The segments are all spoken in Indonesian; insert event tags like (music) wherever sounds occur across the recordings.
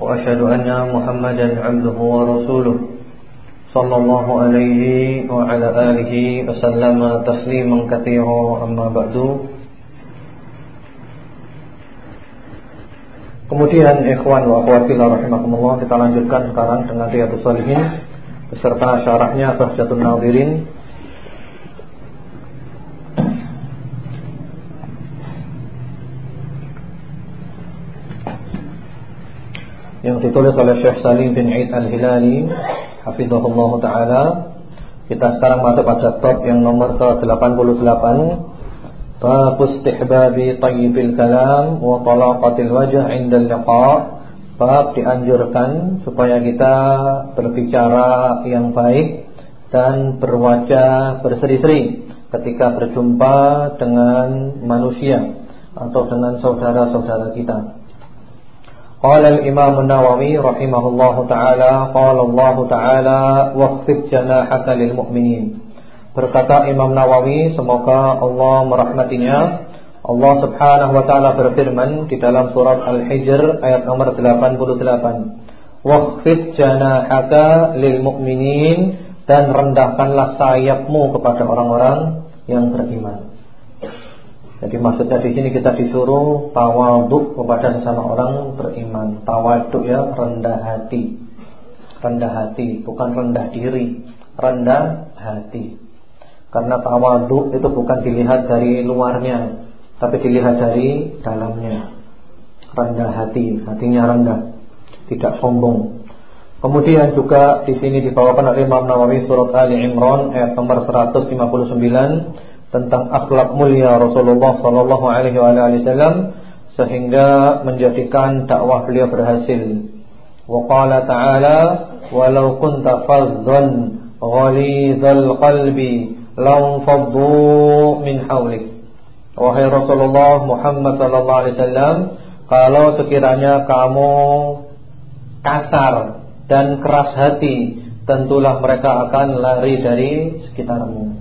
وأشهد أن محمدا عبده ورسوله صلى الله عليه وعلى آله وسلم تسليما كثيرا أما بعد Kemudian ikhwan wa akhwat fillah rahimakumullah kita lanjutkan sekarang dengan Riyadhus Shalihin beserta syarahnya Bahjatun Nadhirin yang ditulis oleh Syekh Salim bin Aid Al-Hilali hafizahullah taala. Kita sekarang masuk pada bab yang nomor ke-88 Bab istihbabi tayyibil kalam wa talaqatil wajh 'inda al-liqa. Bab dianjurkan supaya kita berbicara yang baik dan berwajah berseri-seri ketika berjumpa dengan manusia atau dengan saudara-saudara kita. قال الإمام النووي رحمه الله تعالى قال الله تعالى واخفض جناحك للمؤمنين Berkata Imam Nawawi semoga Allah merahmatinya Allah subhanahu wa ta'ala berfirman Di dalam surat Al-Hijr ayat nomor 88 Wakhfid janahaka lil mu'minin Dan rendahkanlah sayapmu kepada orang-orang yang beriman jadi maksudnya di sini kita disuruh tawaduk kepada sesama orang beriman. Tawaduk ya rendah hati. Rendah hati, bukan rendah diri, rendah hati. Karena tawaduk itu bukan dilihat dari luarnya, tapi dilihat dari dalamnya. Rendah hati, hatinya rendah, tidak sombong. Kemudian juga di sini dibawakan oleh Imam Nawawi surat Ali Imran ayat nomor 159 tentang akhlak mulia Rasulullah sallallahu alaihi wasallam sehingga menjadikan dakwah beliau berhasil. Wa qala ta'ala walau kunta faddan ghalizal qalbi lam faddu min hawlik. Wahai Rasulullah Muhammad sallallahu alaihi wasallam, kalau sekiranya kamu kasar dan keras hati, tentulah mereka akan lari dari sekitarmu.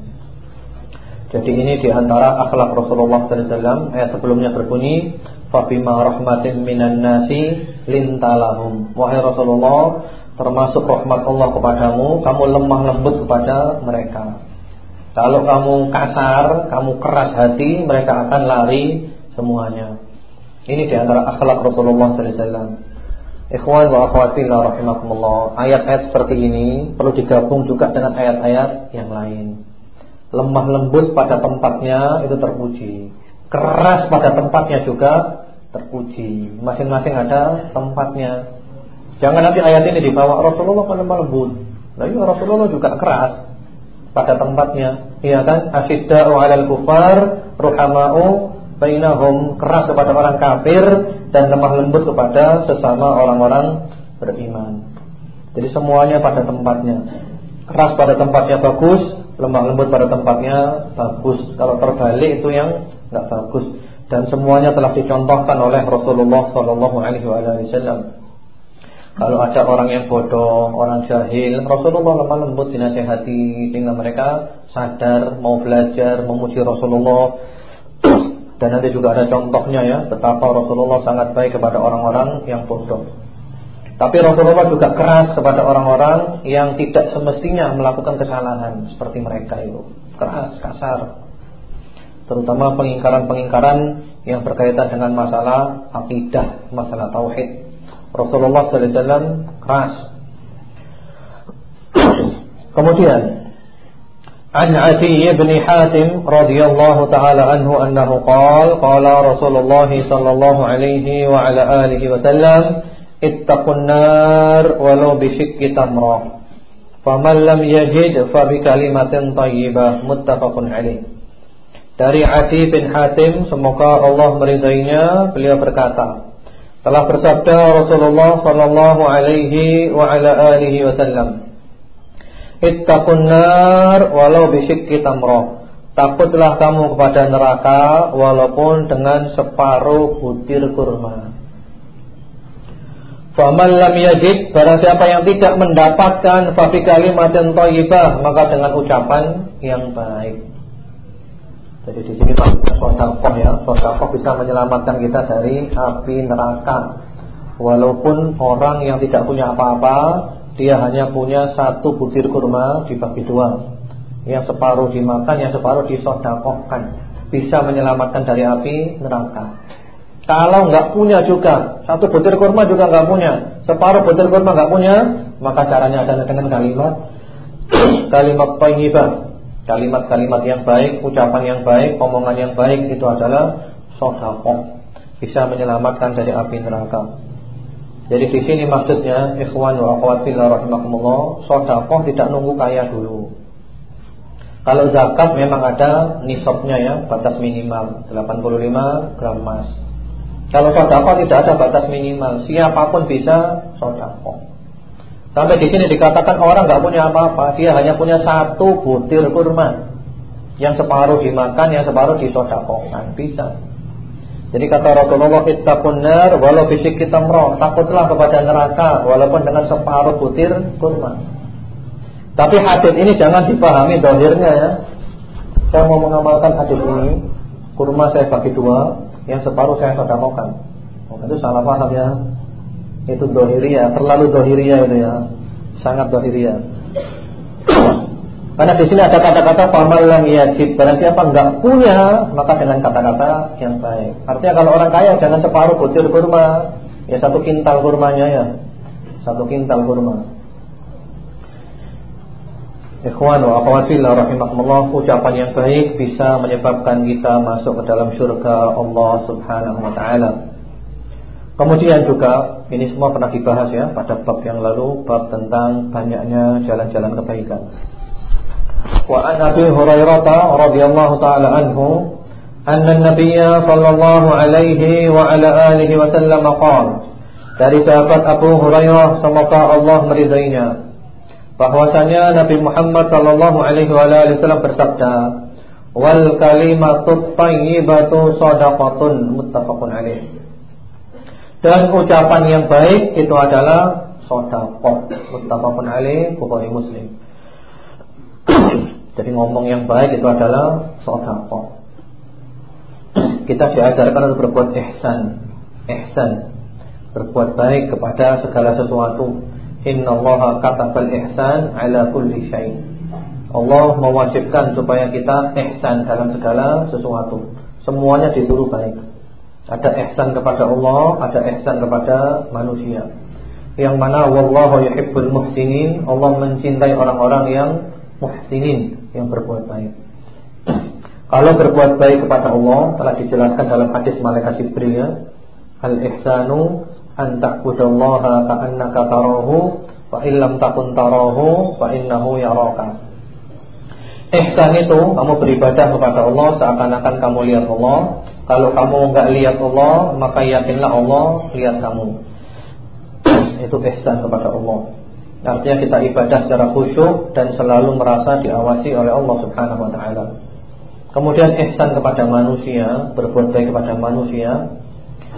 Jadi ini di antara akhlak Rasulullah SAW Ayat sebelumnya berbunyi Fabima rahmatin minan nasi lintalahum. Wahai Rasulullah Termasuk rahmat Allah kepadamu Kamu lemah lembut kepada mereka. Kalau kamu kasar Kamu keras hati Mereka akan lari semuanya. Ini di antara akhlak Rasulullah SAW Ikhwan wa akhwatillah rahimakumullah Ayat-ayat seperti ini Perlu digabung juga dengan ayat-ayat yang lain Lemah lembut pada tempatnya itu terpuji. Keras pada tempatnya juga terpuji. Masing-masing ada tempatnya. Jangan nanti ayat ini dibawa Rasulullah kan lemah lembut. Nah, iya Rasulullah juga keras pada tempatnya. Iya kan? Asyidda'u 'alal kufar, ruhama'u bainahum, keras kepada orang kafir dan lemah lembut kepada sesama orang-orang beriman. Jadi semuanya pada tempatnya. Keras pada tempatnya bagus, lemah lembut pada tempatnya bagus. Kalau terbalik itu yang nggak bagus. Dan semuanya telah dicontohkan oleh Rasulullah Sallallahu Alaihi Wasallam. Kalau ada orang yang bodoh, orang jahil, Rasulullah lemah lembut dinasehati sehingga mereka sadar mau belajar, memuji Rasulullah. (clears throat) Dan nanti juga ada contohnya ya, betapa Rasulullah sangat baik kepada orang-orang yang bodoh. Tapi Rasulullah juga keras kepada orang-orang yang tidak semestinya melakukan kesalahan seperti mereka itu. Keras, kasar. Terutama pengingkaran-pengingkaran yang berkaitan dengan masalah akidah, masalah tauhid. Rasulullah sallallahu alaihi wasallam keras. (clears throat) Kemudian An Ati bin Hatim radhiyallahu taala anhu annahu qala qala Rasulullah sallallahu alaihi wa ala alihi wasallam ittaqun nar walau bisyikki tamrah. Faman lam yajid fa bi kalimatin thayyibah muttafaqun alaih. Dari Adi bin Hatim semoga Allah meridainya beliau berkata Telah bersabda Rasulullah sallallahu alaihi wa ala alihi wasallam. Ittaqun nar walau bisyikki tamrah. Takutlah kamu kepada neraka walaupun dengan separuh butir kurma. Faman lam yajid barang siapa yang tidak mendapatkan fa fi kalimatin thayyibah maka dengan ucapan yang baik. Jadi di sini maksudnya ya, sodakoh bisa menyelamatkan kita dari api neraka. Walaupun orang yang tidak punya apa-apa, dia hanya punya satu butir kurma dibagi dua, yang separuh dimakan, yang separuh disodakohkan, bisa menyelamatkan dari api neraka. Kalau nggak punya juga satu butir kurma juga nggak punya, separuh butir kurma nggak punya, maka caranya adalah dengan kalimat (clears throat) kalimat thayyibah, kalimat-kalimat yang baik, ucapan yang baik, omongan yang baik itu adalah sedekah. Bisa menyelamatkan dari api neraka. Jadi di sini maksudnya ikhwan wa akhwat fillah rahimakumullah, sedekah tidak nunggu kaya dulu. Kalau zakat memang ada nisabnya ya, batas minimal 85 gram emas. Kalau sodako tidak ada batas minimal, siapa pun bisa sodako. Sampai di sini dikatakan orang nggak punya apa-apa, dia hanya punya satu butir kurma, yang separuh dimakan, yang separuh disodakokan, bisa. Jadi kata Rasulullah ittaqun nar walau bisyikki tamra, takutlah kepada neraka walaupun dengan separuh butir kurma. Tapi hadis ini jangan dipahami dohirnya ya. Saya mau mengamalkan hadis ini, kurma saya bagi dua, yang separuh saya sedekahkan. Oh, itu salah paham ya. Itu dohiria, terlalu dohiria itu ya. Sangat dohiria. Karena di sini ada kata-kata pamal lam yajib. Barang siapa enggak punya, maka dengan kata-kata yang baik. Artinya kalau orang kaya jangan separuh butir kurma, ya satu kintal kurmanya ya. Satu kintal kurma. Ikhwan wa akhwatillah rahimakumullah Ucapan yang baik bisa menyebabkan kita masuk ke dalam surga Allah subhanahu wa ta'ala. Kemudian juga Ini semua pernah dibahas ya Pada bab yang lalu Bab tentang banyaknya jalan-jalan kebaikan. Wa an Abi Hurairah radhiyallahu taala anhu anna an-nabiyya sallallahu alaihi wa ala alihi wasallam qala Dari sahabat Abu Hurairah semoga Allah meridainya bahwasanya Nabi Muhammad sallallahu alaihi wasallam bersabda wal kalimatu thayyibatu shadaqatun muttafaqun alaih. Dan ucapan yang baik itu adalah sedekah muttafaqun alaih Bukhari Muslim. Jadi ngomong yang baik itu adalah sedekah kita diajarkan untuk berbuat ihsan ihsan. Berbuat baik kepada segala sesuatu Innallaha katabal ihsan ala kulli syai. Allah mewajibkan supaya kita ihsan dalam segala sesuatu. Semuanya disuruh baik. Ada ihsan kepada Allah, ada ihsan kepada manusia. Yang mana wallahu yuhibbul muhsinin, Allah mencintai orang-orang yang muhsinin, yang berbuat baik. (clears throat) Kalau berbuat baik kepada Allah telah dijelaskan dalam hadis malaikat Jibril ya. Al-ihsanu an ka'annaka tarahu fa illam takun tarahu fa innahu yaraka. Ihsan itu kamu beribadah kepada Allah seakan-akan kamu lihat Allah. Kalau kamu enggak lihat Allah, maka yakinlah Allah lihat kamu. itu ihsan kepada Allah. Artinya kita ibadah secara khusyuk dan selalu merasa diawasi oleh Allah Subhanahu wa taala. Kemudian ihsan kepada manusia, berbuat baik kepada manusia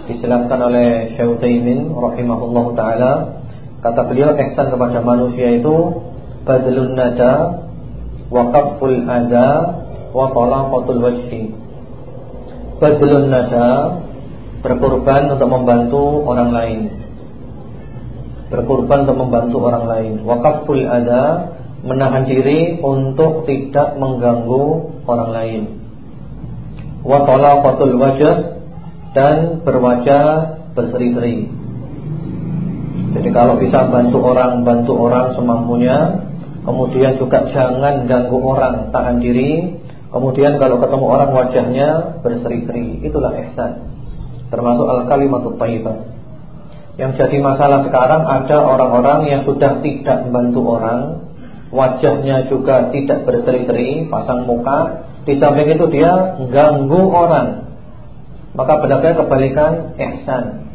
dijelaskan oleh Syekh Utsaimin rahimahullahu taala kata beliau ihsan kepada manusia itu badlun nada wa qaful ada wa talaqatul wajhi. Badlun nada berkorban untuk membantu orang lain. Berkorban untuk membantu orang lain. Wa qaful ada menahan diri untuk tidak mengganggu orang lain. Wa talaqatul wajh dan berwajah berseri-seri. Jadi kalau bisa bantu orang, bantu orang semampunya. Kemudian juga jangan ganggu orang, tahan diri. Kemudian kalau ketemu orang wajahnya berseri-seri. Itulah ihsan. Termasuk al-kalimatut thayyibah. Yang jadi masalah sekarang ada orang-orang yang sudah tidak membantu orang, wajahnya juga tidak berseri-seri, pasang muka, di samping itu dia ganggu orang maka benar-benar kebalikan ihsan.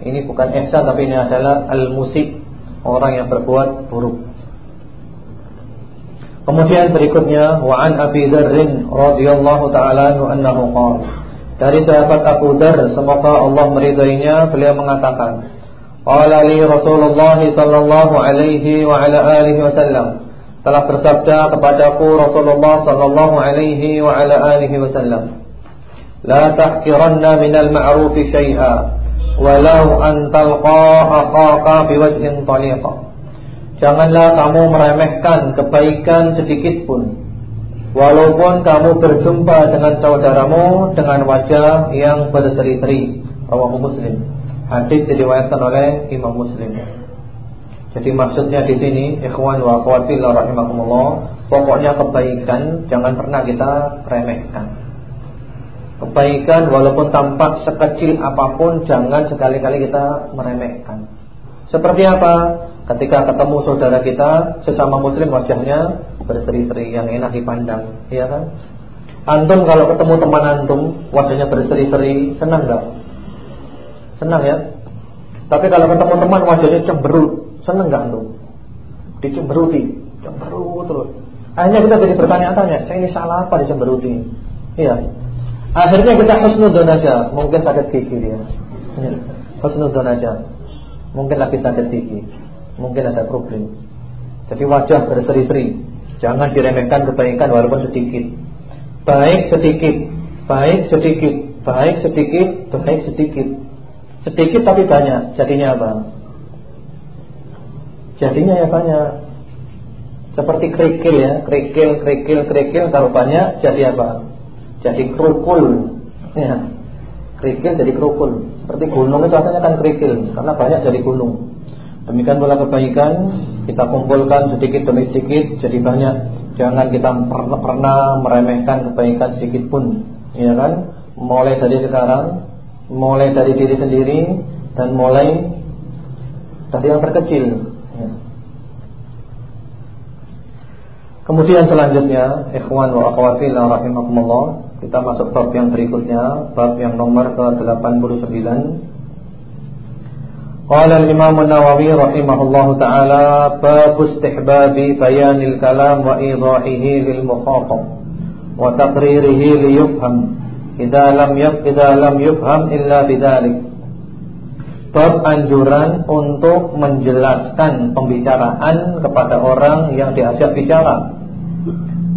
Ini bukan ihsan tapi ini adalah al-musik, orang yang berbuat buruk. Kemudian berikutnya wa an Abi Dzar radhiyallahu taala anhu qala dari sahabat Abu Dzar semoga Allah meridainya beliau mengatakan Qala li Rasulullah sallallahu alaihi wa ala alihi wasallam telah bersabda kepadaku Rasulullah sallallahu alaihi wa ala alihi wasallam La tahqiranna minal ma'ruf syai'a walau an talqa akhaka biwajhin taliqa Janganlah kamu meremehkan kebaikan sedikit pun. Walaupun kamu berjumpa dengan saudaramu dengan wajah yang berseri-seri Rawahu Muslim. Hadis diriwayatkan oleh Imam Muslim. Jadi maksudnya di sini ikhwan wa akhwati rahimakumullah, pokoknya kebaikan jangan pernah kita remehkan. Kebaikan walaupun tampak sekecil apa pun jangan sekali-kali kita meremehkan. Seperti apa? Ketika ketemu saudara kita sesama muslim wajahnya berseri-seri yang enak dipandang, iya kan? Antum kalau ketemu teman antum wajahnya berseri-seri, senang enggak? Senang ya? Tapi kalau ketemu teman wajahnya cemberut, Seneng gak antum? Dicemberuti, cemberut terus. Akhirnya kita jadi bertanya-tanya, saya ini salah apa dicemberuti? Iya. Akhirnya kita husnudon aja, mungkin sakit gigi dia. Husnudon aja. Mungkin lagi sakit gigi. Mungkin ada problem. Jadi wajah berseri-seri. Jangan diremehkan kebaikan walaupun sedikit. Baik sedikit, baik sedikit, baik sedikit, baik sedikit. Sedikit tapi banyak. Jadinya apa? Jadinya ya banyak. Seperti kerikil ya, kerikil, kerikil, kerikil kalau banyak jadi apa? Jadi kerukul. Ya. Kerikil jadi kerukul. Seperti gunung itu asalnya kan kerikil karena banyak jadi gunung. Demikian pula kebaikan kita kumpulkan sedikit demi sedikit jadi banyak. Jangan kita pernah, pernah meremehkan kebaikan sedikit pun, ya kan? Mulai dari sekarang, mulai dari diri sendiri dan mulai dari yang terkecil Kemudian selanjutnya, ikhwan wa akhwati la rahimakumullah, kita masuk bab yang berikutnya, bab yang nomor ke-89. Qala al-Imam An-Nawawi rahimahullahu taala bab istihbabi bayanil kalam wa idahihi lil mukhatab wa taqririhi li yufham idza lam yaf idza lam yufham illa bidzalik Bab anjuran untuk menjelaskan pembicaraan kepada orang yang diajak bicara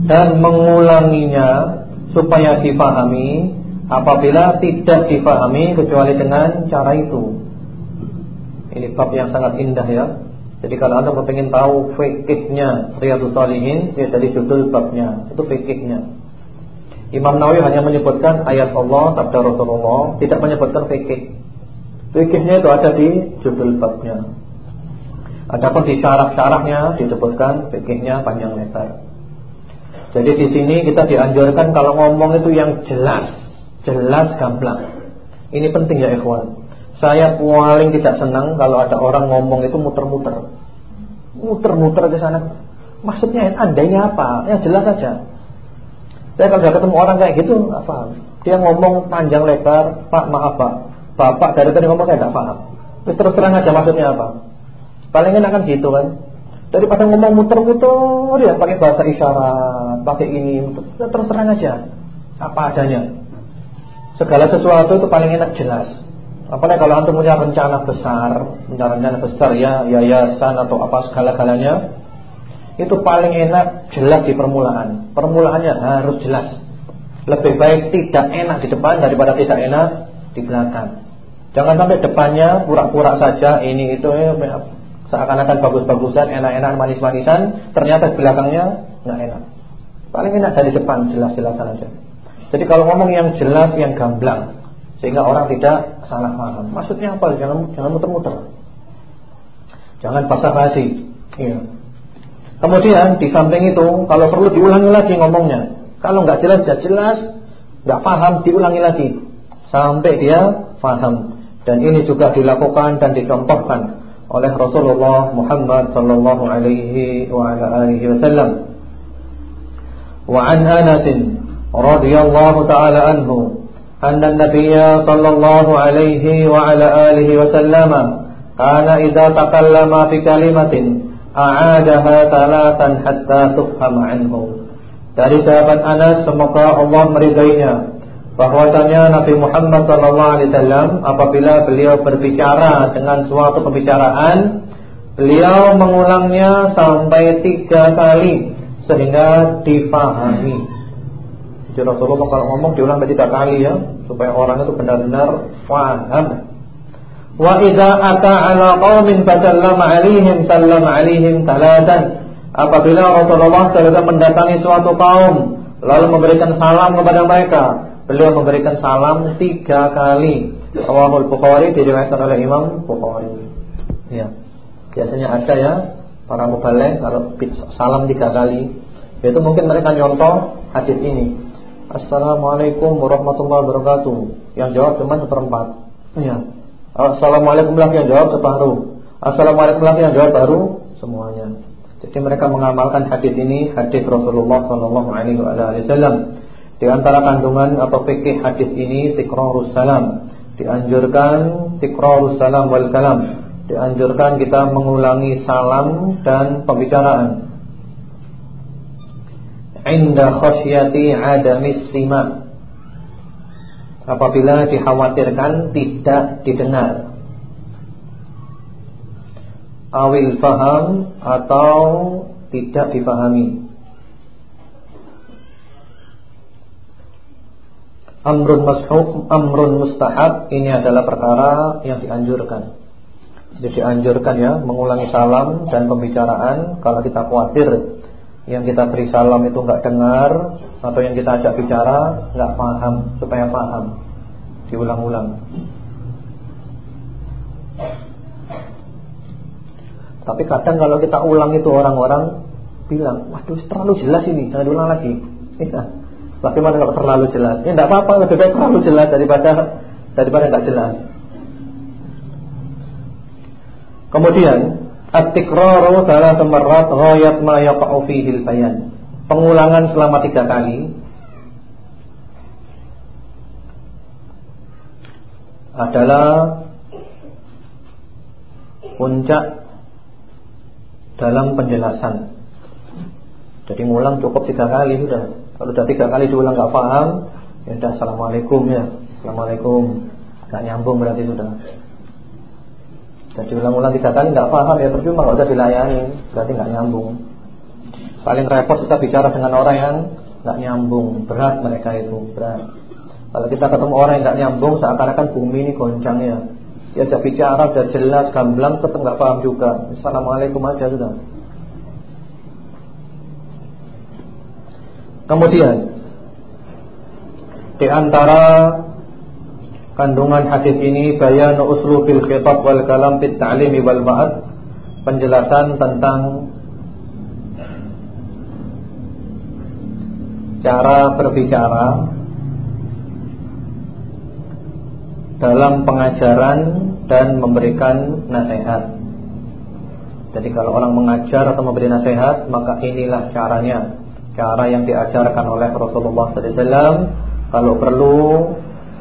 dan mengulanginya supaya difahami apabila tidak difahami kecuali dengan cara itu. Ini bab yang sangat indah ya. Jadi kalau Anda ingin tahu fikihnya Riyadhus Shalihin, ya dari judul babnya, itu fikihnya. Imam Nawawi hanya menyebutkan ayat Allah, sabda Rasulullah, tidak menyebutkan fikih. Fikihnya itu ada di judul babnya. Adapun di syarah-syarahnya disebutkan fikihnya panjang lebar. Jadi di sini kita dianjurkan kalau ngomong itu yang jelas, jelas gamblang. Ini penting ya ikhwan. Saya paling tidak senang kalau ada orang ngomong itu muter-muter. Muter-muter ke sana. Maksudnya andainya apa? Yang jelas saja. Saya kalau ketemu orang kayak gitu nggak paham. Dia ngomong panjang lebar, Pak maaf Pak. Bapak dari tadi ngomong saya tidak paham. Terus terang aja maksudnya apa? Paling enak kan gitu kan. Daripada ngomong muter-muter ya pakai bahasa isyarat, pakai ini, ya, terus terang aja apa adanya. Segala sesuatu itu paling enak jelas. Apalagi kalau antum punya rencana besar, rencana besar ya, yayasan atau apa segala-galanya, itu paling enak jelas di permulaan. Permulaannya harus jelas. Lebih baik tidak enak di depan daripada tidak enak di belakang. Jangan sampai depannya pura-pura saja ini itu eh, Seakan-akan bagus-bagusan, enak-enak, manis-manisan, ternyata belakangnya nggak enak. Paling enak dari depan jelas-jelasan aja. Jadi kalau ngomong yang jelas, yang gamblang, sehingga orang tidak salah paham. Maksudnya apa? Jangan jangan muter-muter. Jangan basa-basi. Iya. Kemudian di samping itu, kalau perlu diulangi lagi ngomongnya. Kalau nggak jelas, nggak jelas, nggak paham, diulangi lagi sampai dia paham. Dan ini juga dilakukan dan dicontohkan oleh Rasulullah Muhammad sallallahu alaihi wa ala alihi wasallam. Wa an Anas radhiyallahu taala anhu anna Nabiya sallallahu alaihi wa ala alihi wasallam kana idza takallama fi kalimatin a'adaha talatan hatta tufham anhu. Dari sahabat Anas semoga Allah meridainya bahwasanya Nabi Muhammad sallallahu alaihi wasallam apabila beliau berbicara dengan suatu pembicaraan beliau mengulangnya sampai tiga kali sehingga difahami. Jadi Rasulullah kalau ngomong diulang tiga kali ya supaya orang itu benar-benar paham. Wa idza ata ala qaumin fasallama alaihim sallama alaihim talatan. Apabila Rasulullah SAW mendatangi suatu kaum lalu memberikan salam kepada mereka, beliau memberikan salam tiga kali. Rawahul Bukhari diriwayatkan oleh Imam Bukhari. Ya. Biasanya ada ya para mubalek kalau salam tiga kali, itu mungkin mereka nyontoh hadis ini. Assalamualaikum warahmatullahi wabarakatuh. Yang jawab cuma seperempat. Ya. Assalamualaikum lagi yang jawab separuh. Assalamualaikum lagi yang jawab baru semuanya. Jadi mereka mengamalkan hadis ini, hadis Rasulullah wasallam. Di antara kandungan atau fikih hadis ini tikrarus salam. Dianjurkan tikrarus salam wal kalam. Dianjurkan kita mengulangi salam dan pembicaraan. Inda khasyati adamis sima apabila dikhawatirkan tidak didengar awil faham atau tidak difahami amrun mashub amrun mustahab ini adalah perkara yang dianjurkan jadi dianjurkan ya mengulangi salam dan pembicaraan kalau kita khawatir yang kita beri salam itu nggak dengar atau yang kita ajak bicara nggak paham supaya paham diulang-ulang. Tapi kadang kalau kita ulang itu orang-orang bilang, waduh terlalu jelas ini, jangan ulang lagi. Ya. Bagaimana kalau terlalu jelas? Ya tidak apa-apa, lebih baik terlalu jelas daripada daripada nggak jelas. Kemudian At-tikraru dalam marrat ghayat ma yaqa'u fihi bayan Pengulangan selama tiga kali adalah puncak dalam penjelasan. Jadi ngulang cukup tiga kali sudah. Kalau sudah tiga kali diulang nggak paham, ya sudah assalamualaikum ya, assalamualaikum. Nggak nyambung berarti sudah. Jadi ulang-ulang tiga kali nggak paham ya percuma nggak usah dilayani, berarti nggak nyambung. Paling repot kita bicara dengan orang yang nggak nyambung, berat mereka itu berat. Kalau kita ketemu orang yang nggak nyambung, seakan-akan bumi ini goncangnya. Ya Dia bicara udah jelas, gamblang, tetap nggak paham juga. Assalamualaikum aja sudah. Kemudian di antara Kandungan hadis ini bayan uslubil khitab wal kalam fit ta'limi wal ma'ad penjelasan tentang cara berbicara dalam pengajaran dan memberikan nasihat. Jadi kalau orang mengajar atau memberi nasihat, maka inilah caranya. Cara yang diajarkan oleh Rasulullah SAW. Kalau perlu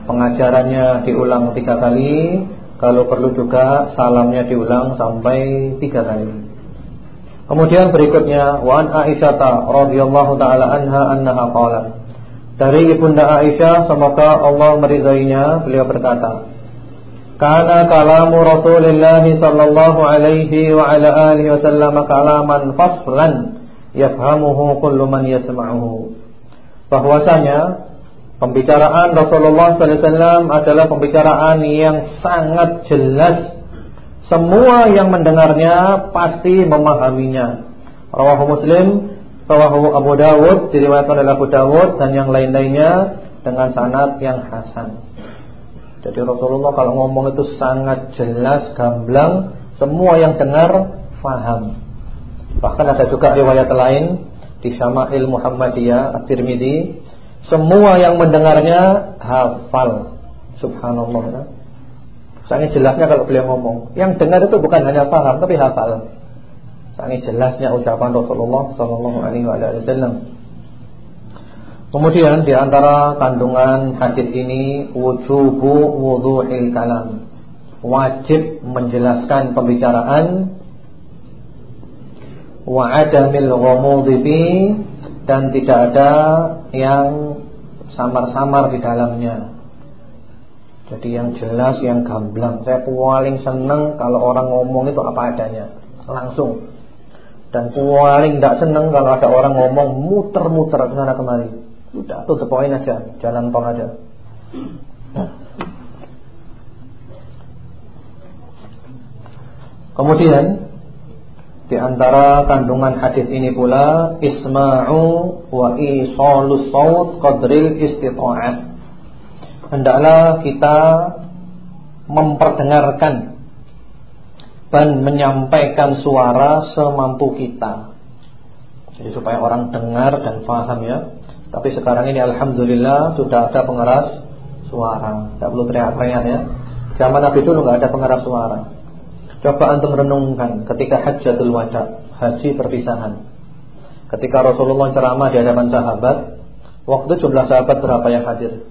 pengajarannya diulang tiga kali, kalau perlu juga salamnya diulang sampai tiga kali. Kemudian berikutnya wan Aisyah radhiyallahu taala anha annaha qalat. Dari Ibunda Aisyah semoga Allah meridainya, beliau berkata, "Kana kalamu Rasulullah sallallahu alaihi wa ala alihi wasallam kalaman faslan yafhamuhu kullu man yasma'uhu." Bahwasanya Pembicaraan Rasulullah SAW adalah pembicaraan yang sangat jelas. Semua yang mendengarnya pasti memahaminya. Rawahu Muslim, rawahu Abu Dawud, diriwayatkan oleh Abu Dawud dan yang lain-lainnya dengan sanad yang hasan. Jadi Rasulullah kalau ngomong itu sangat jelas, gamblang, semua yang dengar faham. Bahkan ada juga riwayat lain di Syama'il Muhammadiyah At-Tirmidzi semua yang mendengarnya hafal. Subhanallah. Sangat jelasnya kalau beliau ngomong. Yang dengar itu bukan hanya paham tapi hafal. Sangat jelasnya ucapan Rasulullah sallallahu alaihi wasallam. Kemudian di antara kandungan hadis ini wujubu wudhu'il kalam. Wajib menjelaskan pembicaraan wa adamil ghumudhi dan tidak ada yang samar-samar di dalamnya. Jadi yang jelas, yang gamblang. Saya paling senang kalau orang ngomong itu apa adanya, langsung. Dan paling tidak senang kalau ada orang ngomong muter-muter ke sana kemari. Sudah tutup poin aja, jalan tol aja. Kemudian di antara kandungan hadis ini pula isma'u wa isalus saut qadril istita'ah. Hendaklah kita memperdengarkan dan menyampaikan suara semampu kita. Jadi supaya orang dengar dan faham ya. Tapi sekarang ini alhamdulillah sudah ada pengeras suara. Tidak perlu teriak-teriak ya. Zaman Nabi dulu nggak ada pengeras suara. Coba antum renungkan ketika Hajjatul Wada, haji perpisahan. Ketika Rasulullah ceramah di hadapan sahabat, waktu jumlah sahabat berapa yang hadir?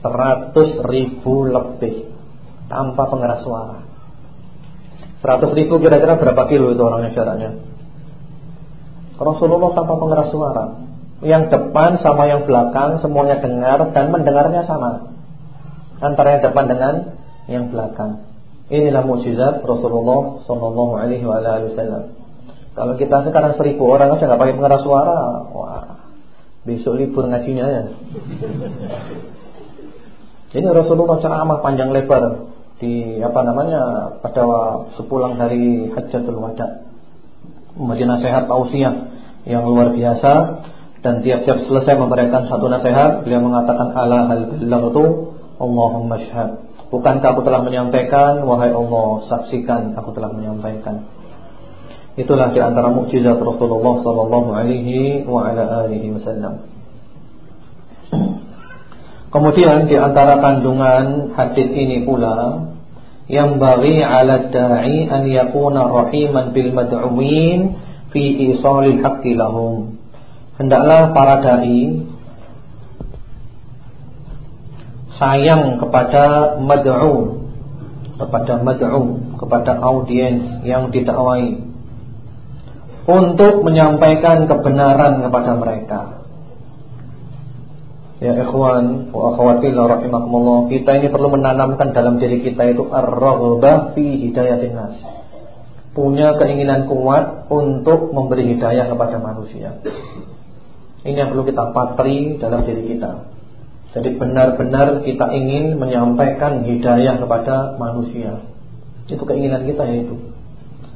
100 ribu lebih tanpa pengeras suara. 100 ribu kira-kira berapa kilo itu orangnya jaraknya? Rasulullah tanpa pengeras suara. Yang depan sama yang belakang semuanya dengar dan mendengarnya sama. Antara yang depan dengan yang belakang. Inilah mukjizat Rasulullah Sallallahu Alaihi Wasallam. Kalau kita sekarang seribu orang aja nggak pakai pengeras suara, wah, besok libur ngajinya ya. Ini Rasulullah ceramah panjang lebar di apa namanya pada sepulang dari Hajjatul Wada. Memberi nasihat tausiah yang luar biasa dan tiap-tiap selesai memberikan satu nasihat beliau mengatakan ala hal itu Allahumma syahad bukankah aku telah menyampaikan? Wahai Allah saksikan aku telah menyampaikan. Itulah di antara mukjizat Rasulullah sallallahu alaihi wa ala alihi wasallam. Kemudian di antara kandungan hadis ini pula yang bagi ala da'i an yakuna rahiman bil mad'umin fi isalil haqqi lahum. Hendaklah para dai sayang kepada mad'u kepada mad'u kepada audiens yang didakwai untuk menyampaikan kebenaran kepada mereka. Ya ikhwan wa akhwat fillah rahimakumullah, kita ini perlu menanamkan dalam diri kita itu ar-raghbah fi hidayatin nas punya keinginan kuat untuk memberi hidayah kepada manusia. Ini yang perlu kita patri dalam diri kita. Jadi benar-benar kita ingin menyampaikan hidayah kepada manusia. Itu keinginan kita yaitu.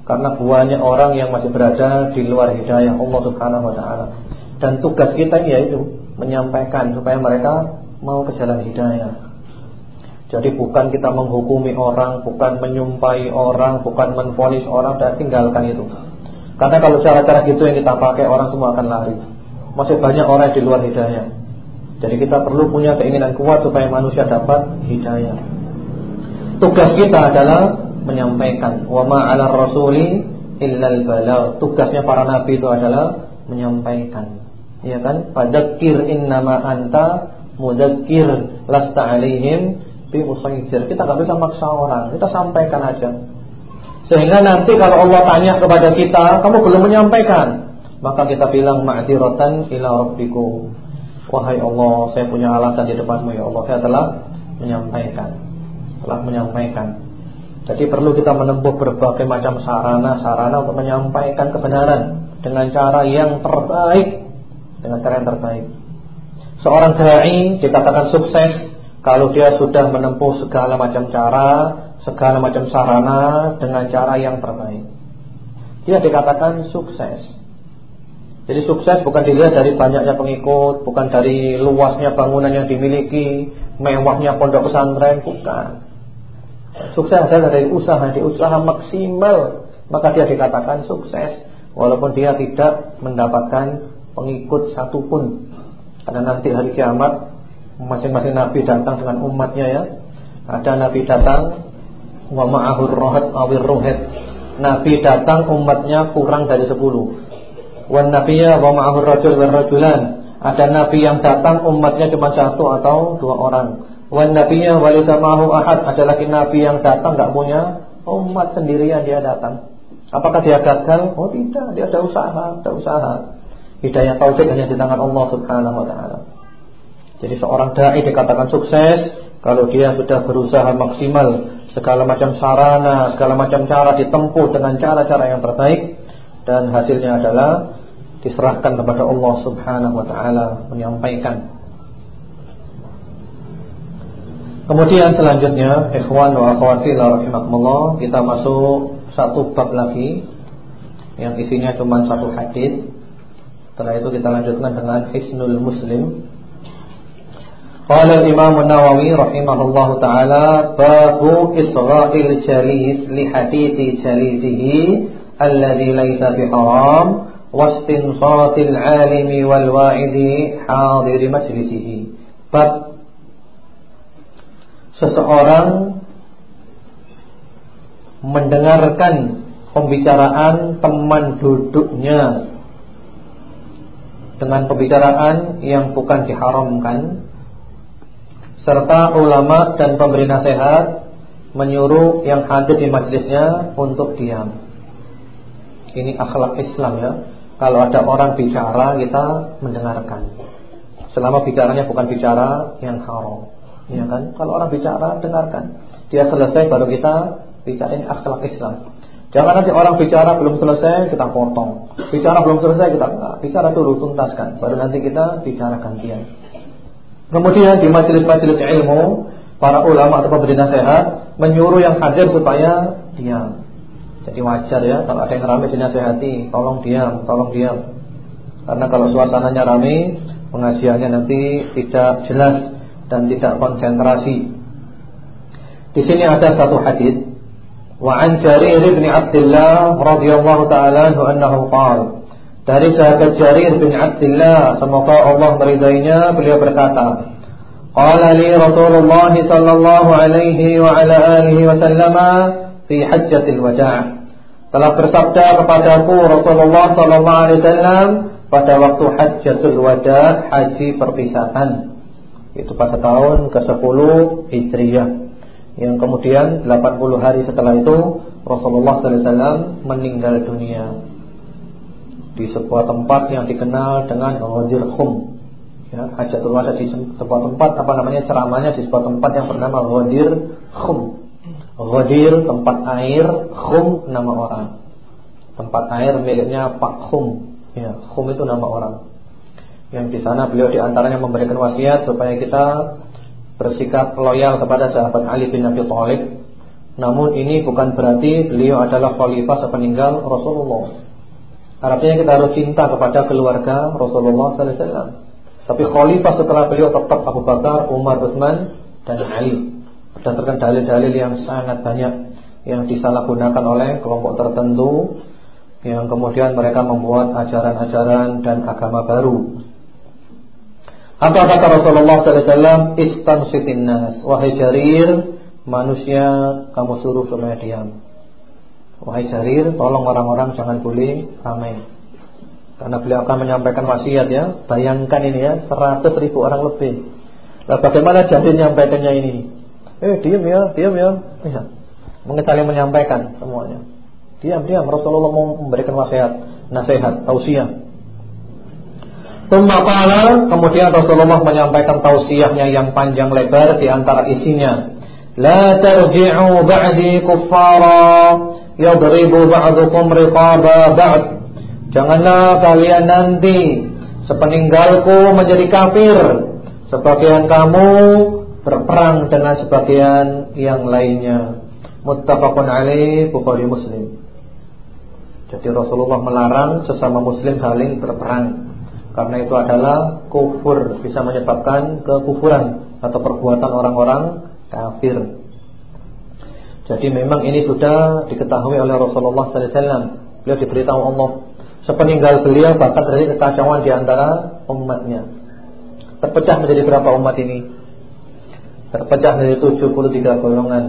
Karena banyak orang yang masih berada di luar hidayah Allah Subhanahu wa taala. Dan tugas kita yaitu menyampaikan supaya mereka mau ke jalan hidayah. Jadi bukan kita menghukumi orang, bukan menyumpai orang, bukan menfonis orang dan tinggalkan itu. Karena kalau cara-cara gitu yang kita pakai orang semua akan lari. Masih banyak orang di luar hidayah. Jadi kita perlu punya keinginan kuat supaya manusia dapat hidayah. Tugas kita adalah menyampaikan wa ma 'ala rasuli illal balagh. Tugasnya para nabi itu adalah menyampaikan. Ya kan? Fadzakir innama anta mudzakir lasta 'alaihim bi musaytir. Kita nggak bisa maksa orang, kita sampaikan aja. Sehingga nanti kalau Allah tanya kepada kita, kamu belum menyampaikan, maka kita bilang ma'dziratan ila rabbikum. Wahai Allah, saya punya alasan di depanmu ya Allah, saya telah menyampaikan. Telah menyampaikan. Jadi perlu kita menempuh berbagai macam sarana-sarana untuk menyampaikan kebenaran dengan cara yang terbaik, dengan cara yang terbaik. Seorang dai dikatakan sukses kalau dia sudah menempuh segala macam cara, segala macam sarana dengan cara yang terbaik. Dia dikatakan sukses. Jadi sukses bukan dilihat dari banyaknya pengikut, bukan dari luasnya bangunan yang dimiliki, mewahnya pondok pesantren, bukan. Sukses adalah dari usaha, dari usaha maksimal, maka dia dikatakan sukses walaupun dia tidak mendapatkan pengikut satupun. Karena nanti hari kiamat Masing-masing nabi datang dengan umatnya ya. Ada nabi datang wa ma'ahur rohat awir rohet. Nabi datang umatnya kurang dari sepuluh Wan nabiyya wa ma'ahu rajul wa rajulan. Ada nabi yang datang umatnya cuma satu atau dua orang. Wan nabiyya wa laysa ma'ahu ahad. Ada lagi nabi yang datang enggak punya umat sendirian dia datang. Apakah dia gagal? Oh tidak, dia ada usaha, ada usaha. Hidayah taufik hanya di tangan Allah Subhanahu wa taala. Jadi seorang dai dikatakan sukses kalau dia sudah berusaha maksimal segala macam sarana, segala macam cara ditempuh dengan cara-cara yang terbaik dan hasilnya adalah diserahkan kepada Allah Subhanahu wa taala menyampaikan. Kemudian selanjutnya ikhwan wa akhwati rahimakumullah, kita masuk satu bab lagi yang isinya cuma satu hadis. Setelah itu kita lanjutkan dengan isnul Muslim. Qala Imam Nawawi rahimahullahu taala babu isra'il jalis li hadithi jalidihi alladhi bi biharam wastinsaratil alimi wal wa'idi hadir majlisihi bab seseorang mendengarkan pembicaraan teman duduknya dengan pembicaraan yang bukan diharamkan serta ulama dan pemberi nasihat menyuruh yang hadir di majlisnya untuk diam. Ini akhlak Islam ya. Kalau ada orang bicara kita mendengarkan. Selama bicaranya bukan bicara yang haram. Ya kan? Kalau orang bicara dengarkan. Dia selesai baru kita bicara ini akhlak Islam. Jangan nanti orang bicara belum selesai kita potong. Bicara belum selesai kita enggak. Bicara dulu tuntaskan baru nanti kita bicara gantian. Kemudian di majelis-majelis ilmu Para ulama atau pemberi nasihat Menyuruh yang hadir supaya diam Jadi wajar ya Kalau ada yang ramai dinasehati Tolong diam, tolong diam. Karena kalau suasananya ramai Pengajiannya nanti tidak jelas Dan tidak konsentrasi. Di sini ada satu hadis. Wa an Jarir bin Abdullah radhiyallahu taala anhu qala dari sahabat Jarir bin Abdullah semoga Allah meridainya beliau berkata Qala li Rasulullah sallallahu alaihi wa ala alihi wasallam fi hajjatil wada' telah bersabda kepadaku Rasulullah sallallahu alaihi wasallam pada waktu hajjatul wada' haji perpisahan itu pada tahun ke-10 Hijriah yang kemudian 80 hari setelah itu Rasulullah sallallahu alaihi wasallam meninggal dunia di sebuah tempat yang dikenal dengan Ghadir Khum. Ya, hajatul wada di sebuah tempat apa namanya ceramahnya di sebuah tempat yang bernama Ghadir Khum. Ghadir tempat air, Khum nama orang. Tempat air miliknya Pak Khum. Ya, Khum itu nama orang. Yang di sana beliau di antaranya memberikan wasiat supaya kita bersikap loyal kepada sahabat Ali bin Abi Thalib. Namun ini bukan berarti beliau adalah khalifah sepeninggal Rasulullah. Artinya kita harus cinta kepada keluarga Rasulullah sallallahu alaihi wasallam. Tapi khalifah setelah beliau tetap Abu Bakar, Umar, Utsman dan Ali. Berdasarkan dalil-dalil yang sangat banyak yang disalahgunakan oleh kelompok tertentu yang kemudian mereka membuat ajaran-ajaran dan agama baru. Apa kata Rasulullah wasallam? Istansitin nas, wahai jarir, manusia kamu suruh supaya diam. Wahai Jarir, tolong orang-orang jangan boleh ramai. Karena beliau akan menyampaikan wasiat ya. Bayangkan ini ya, 100 ribu orang lebih. Nah, bagaimana Jarir menyampaikannya ini? Eh, diam ya, diam ya. Ya. Mungkin menyampaikan semuanya. Diam, diam. Rasulullah mau memberikan wasiat, nasihat, tausiah. Tumbakala, kemudian Rasulullah menyampaikan tausiahnya yang panjang lebar di antara isinya. La tarji'u ba'di kuffara yadribu ba'dukum riqaba ba'd. Janganlah kalian nanti sepeninggalku menjadi kafir. Sebagian kamu berperang dengan sebagian yang lainnya. Muttafaqun alaih Bukhari Muslim. Jadi Rasulullah melarang sesama muslim saling berperang karena itu adalah kufur bisa menyebabkan kekufuran atau perbuatan orang-orang kafir. Jadi memang ini sudah diketahui oleh Rasulullah sallallahu alaihi wasallam. Beliau diberitahu Allah sepeninggal beliau bahkan terjadi kekacauan di antara umatnya. Terpecah menjadi berapa umat ini? Terpecah menjadi 73 golongan.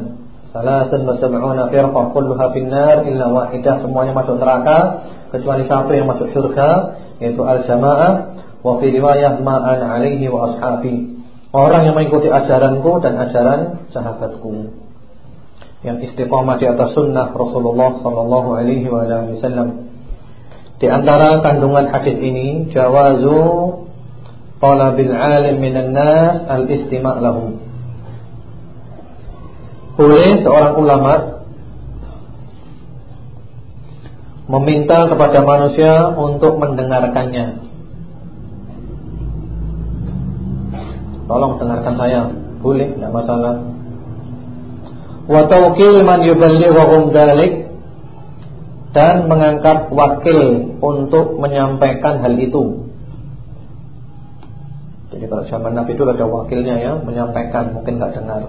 Salasun wa sab'una firqah kulluha finnar illa wahidah semuanya masuk neraka kecuali satu yang masuk surga yaitu al-jamaah wa fi riwayah ma'an alaihi wa ashabi. Orang yang mengikuti ajaranku dan ajaran sahabatku. Yang istiqamah di atas sunnah Rasulullah sallallahu alaihi wasallam. Di antara kandungan hadis ini jawazu talabil alim minan nas al-istima' lahum boleh seorang ulama meminta kepada manusia untuk mendengarkannya. Tolong dengarkan saya, boleh, tidak masalah. Wa tawkil man yuballighum dalik dan mengangkat wakil untuk menyampaikan hal itu. Jadi kalau zaman Nabi itu ada wakilnya ya, menyampaikan, mungkin nggak dengar.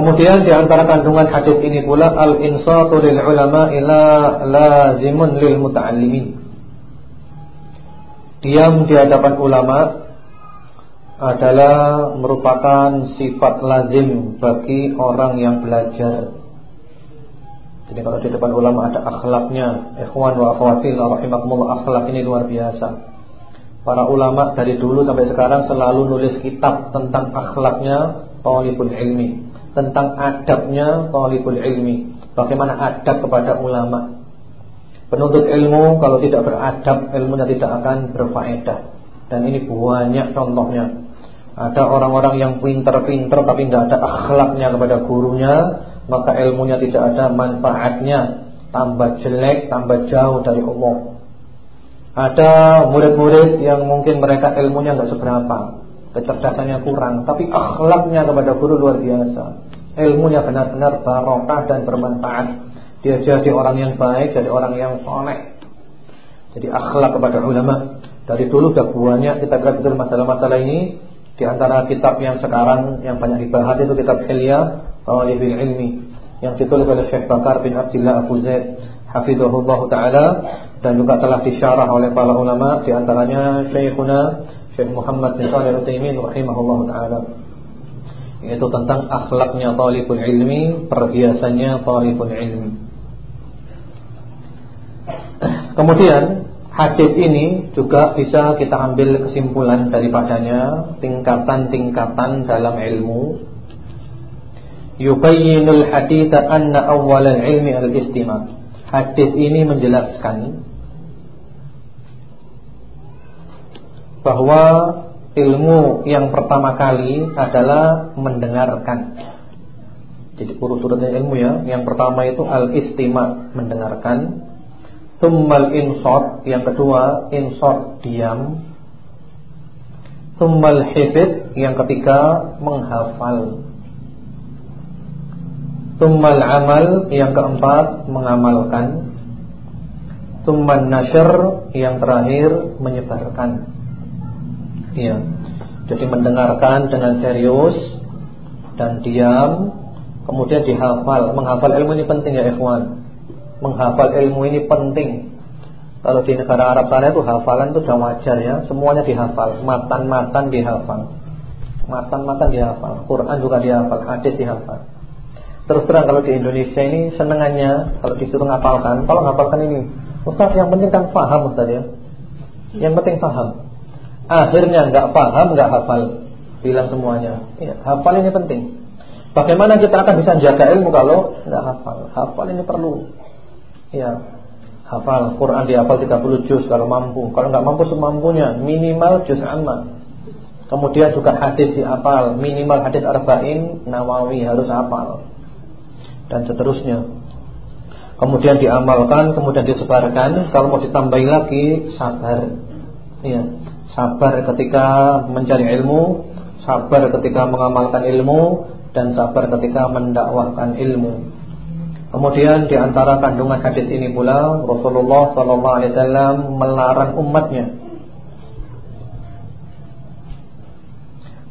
Kemudian di antara kandungan hadis ini pula al-insatu lil ulama ila lazimun lil muta'allimin. Diam di hadapan ulama adalah merupakan sifat lazim bagi orang yang belajar. Jadi kalau di depan ulama ada akhlaknya, ikhwan wa akhwati rahimakumullah, akhlak ini luar biasa. Para ulama dari dulu sampai sekarang selalu nulis kitab tentang akhlaknya talibul ilmi tentang adabnya talibul ilmi. Bagaimana adab kepada ulama. Penuntut ilmu kalau tidak beradab, ilmunya tidak akan berfaedah. Dan ini banyak contohnya. Ada orang-orang yang pintar-pintar tapi tidak ada akhlaknya kepada gurunya, maka ilmunya tidak ada manfaatnya, tambah jelek, tambah jauh dari Allah. Ada murid-murid yang mungkin mereka ilmunya nggak seberapa, kecerdasannya kurang, tapi akhlaknya kepada guru luar biasa. Ilmunya benar-benar barokah dan bermanfaat. Dia jadi orang yang baik, jadi orang yang soleh. Jadi akhlak kepada ulama. Dari dulu sudah banyak kita betul masalah-masalah ini. Di antara kitab yang sekarang yang banyak dibahas itu kitab Hilya Talibul Ilmi yang ditulis oleh Syekh Bakar bin Abdullah Abu Zaid hafizahullah taala dan juga telah disyarah oleh para ulama di antaranya Syekhuna Syekh Muhammad bin Shalih Al-Utsaimin rahimahullah taala yaitu tentang akhlaknya talibul ilmi, perhiasannya talibul ilmi. Kemudian hadis ini juga bisa kita ambil kesimpulan daripadanya tingkatan-tingkatan dalam ilmu. Yubayyinul haditha anna awwalal ilmi al-istima'. Hadis ini menjelaskan bahwa ilmu yang pertama kali adalah mendengarkan. Jadi urut-urutnya ilmu ya. Yang pertama itu al-istima, mendengarkan. Tummal insot, yang kedua insot diam. Tummal hifid, yang ketiga menghafal. Tummal amal, yang keempat mengamalkan. Tummal nashr, yang terakhir menyebarkan. Ya. Jadi mendengarkan dengan serius dan diam, kemudian dihafal. Menghafal ilmu ini penting ya ikhwan. Menghafal ilmu ini penting. Kalau di negara Arab sana itu hafalan itu sudah wajar ya, semuanya dihafal, matan-matan dihafal. Matan-matan dihafal, Quran juga dihafal, hadis dihafal. Terus terang kalau di Indonesia ini senengannya kalau disuruh ngapalkan, kalau ngapalkan ini, Ustaz yang penting kan paham Ustaz ya. Yang penting paham. Akhirnya nggak paham, nggak hafal, bilang semuanya. Ya, hafal ini penting. Bagaimana kita akan bisa jaga ilmu kalau nggak hafal? Hafal ini perlu. Ya, hafal Quran dihafal 30 juz kalau mampu. Kalau nggak mampu semampunya, minimal juz amma. Kemudian juga hadis dihafal, minimal hadis arba'in Nawawi harus hafal. Dan seterusnya. Kemudian diamalkan, kemudian disebarkan. Kalau mau ditambahi lagi, sabar. Ya sabar ketika mencari ilmu, sabar ketika mengamalkan ilmu dan sabar ketika mendakwahkan ilmu. Kemudian di antara kandungan hadis ini pula Rasulullah wasallam melarang umatnya.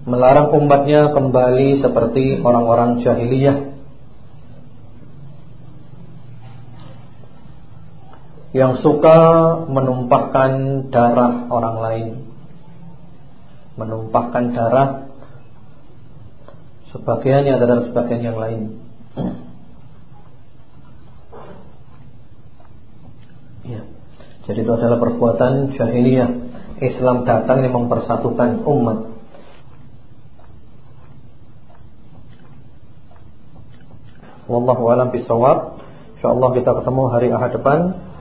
Melarang umatnya kembali seperti orang-orang jahiliyah. Yang suka menumpahkan darah orang lain menumpahkan darah Sebagiannya adalah sebagian yang lain. Ya. Jadi itu adalah perbuatan jahiliyah. Islam datang yang mempersatukan umat. Wallahu a'lam bishawab. Insyaallah kita ketemu hari Ahad depan.